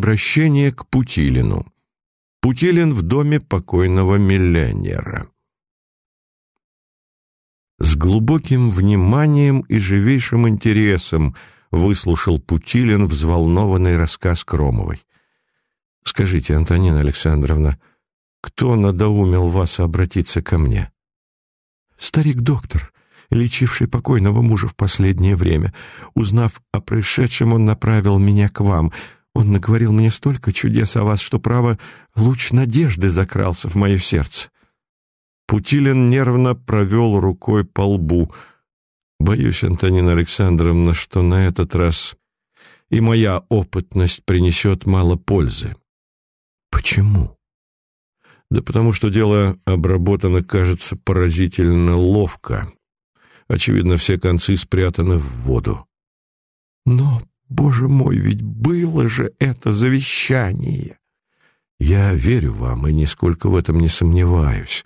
Обращение к Путилину. Путилин в доме покойного миллионера. С глубоким вниманием и живейшим интересом выслушал Путилин взволнованный рассказ Кромовой. «Скажите, Антонина Александровна, кто надоумил вас обратиться ко мне?» «Старик-доктор, лечивший покойного мужа в последнее время. Узнав о происшедшем, он направил меня к вам. Он наговорил мне столько чудес о вас, что, право, луч надежды закрался в мое сердце». Путилин нервно провел рукой по лбу. «Боюсь, Антонина Александровна, что на этот раз и моя опытность принесет мало пользы». «Почему?» «Да потому что дело обработано, кажется, поразительно ловко. Очевидно, все концы спрятаны в воду. Но, боже мой, ведь было же это завещание. Я верю вам и нисколько в этом не сомневаюсь.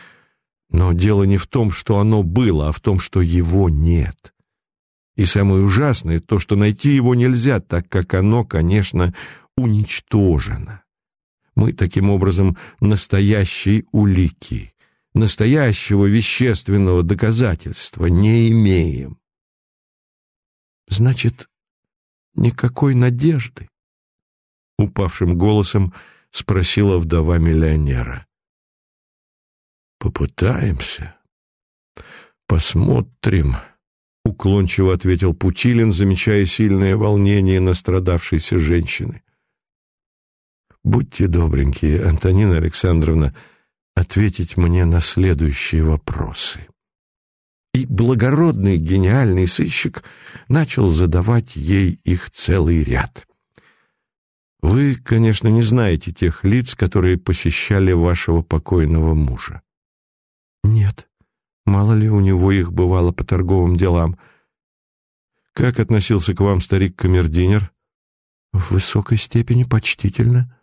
Но дело не в том, что оно было, а в том, что его нет. И самое ужасное то, что найти его нельзя, так как оно, конечно, уничтожено. Мы таким образом настоящие улики настоящего вещественного доказательства не имеем. Значит, никакой надежды? Упавшим голосом спросила вдова миллионера. Попытаемся. Посмотрим. Уклончиво ответил Путилин, замечая сильное волнение настрадавшейся женщины. «Будьте добренькие, Антонина Александровна, — ответить мне на следующие вопросы. Благородный гениальный сыщик начал задавать ей их целый ряд. Вы, конечно, не знаете тех лиц, которые посещали вашего покойного мужа. Нет, мало ли у него их бывало по торговым делам. Как относился к вам старик-камердинер? В высокой степени почтительно.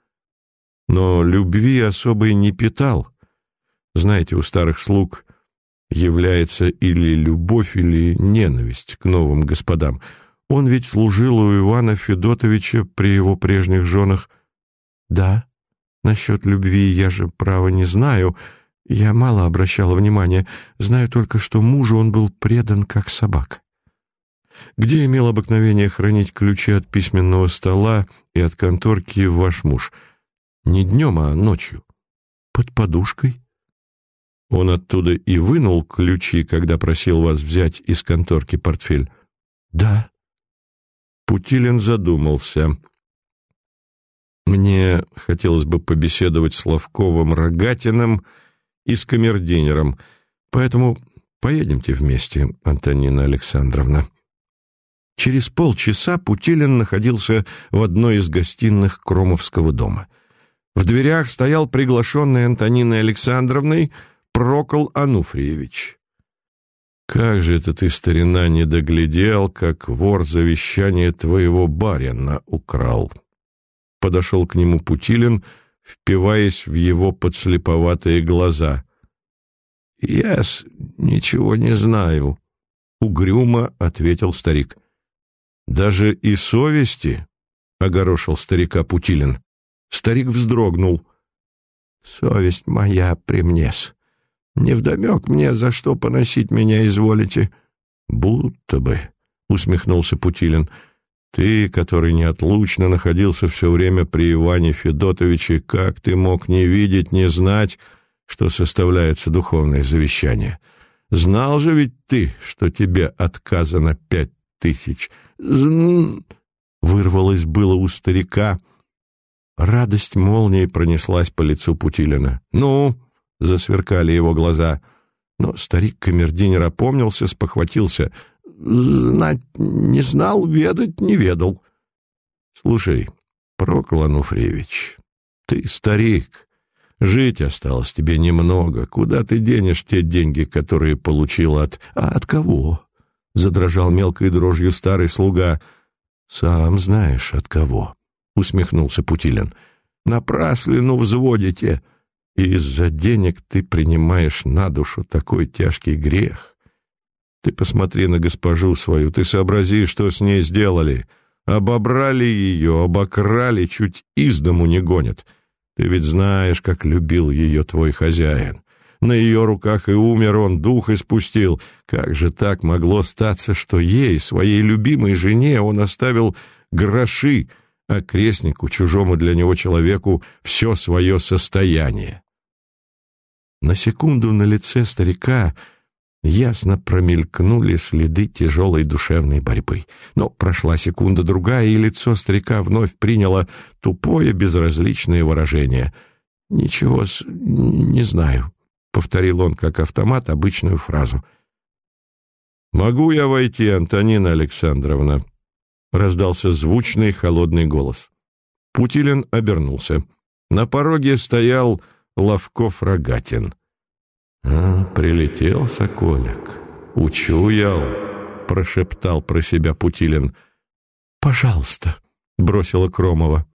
Но любви особой не питал. Знаете, у старых слуг является или любовь, или ненависть к новым господам. Он ведь служил у Ивана Федотовича при его прежних женах. Да, насчет любви я же, право, не знаю. Я мало обращала внимания. Знаю только, что мужу он был предан, как собака. Где имел обыкновение хранить ключи от письменного стола и от конторки ваш муж? Не днем, а ночью. Под подушкой. Он оттуда и вынул ключи, когда просил вас взять из конторки портфель? Да. Путилин задумался. Мне хотелось бы побеседовать с Ловковым Рогатиным и с камердинером, поэтому поедемте вместе, Антонина Александровна. Через полчаса Путилин находился в одной из гостиных Кромовского дома. В дверях стоял приглашенный Антониной Александровной — Прокол Ануфриевич. Как же это ты, старина, не доглядел, как вор завещание твоего барина украл? Подошел к нему Путилин, впиваясь в его подслеповатые глаза. Я ничего не знаю, угрюмо ответил старик. Даже и совести, огорошил старика Путилин. Старик вздрогнул. Совесть моя при мне-с. Невдомек мне, за что поносить меня изволите. — Будто бы, — усмехнулся Путилин, — ты, который неотлучно находился все время при Иване Федотовиче, как ты мог не видеть, не знать, что составляется духовное завещание? Знал же ведь ты, что тебе отказано пять тысяч. Зн... Вырвалось было у старика. Радость молнией пронеслась по лицу Путилина. — Ну, засверкали его глаза. Но старик-камердинер опомнился, спохватился. «Знать не знал, ведать не ведал». «Слушай, Прокол Ануфриевич, ты старик, жить осталось тебе немного. Куда ты денешь те деньги, которые получил от... А от кого?» — задрожал мелкой дрожью старый слуга. «Сам знаешь, от кого», — усмехнулся Путилин. «Напраслину взводите. Из-за денег ты принимаешь на душу такой тяжкий грех. Ты посмотри на госпожу свою, ты сообрази, что с ней сделали. Обобрали ее, обокрали, чуть из дому не гонят. Ты ведь знаешь, как любил ее твой хозяин. На ее руках и умер он, дух испустил. Как же так могло статься, что ей, своей любимой жене, он оставил гроши, а крестнику, чужому для него человеку, все свое состояние? На секунду на лице старика ясно промелькнули следы тяжелой душевной борьбы. Но прошла секунда-другая, и лицо старика вновь приняло тупое безразличное выражение. «Ничего, не знаю», — повторил он как автомат обычную фразу. «Могу я войти, Антонина Александровна?» — раздался звучный холодный голос. Путилин обернулся. На пороге стоял Ловков-Рогатин. «А, прилетел соколик, учуял», — прошептал про себя Путилин. «Пожалуйста», — бросила Кромова.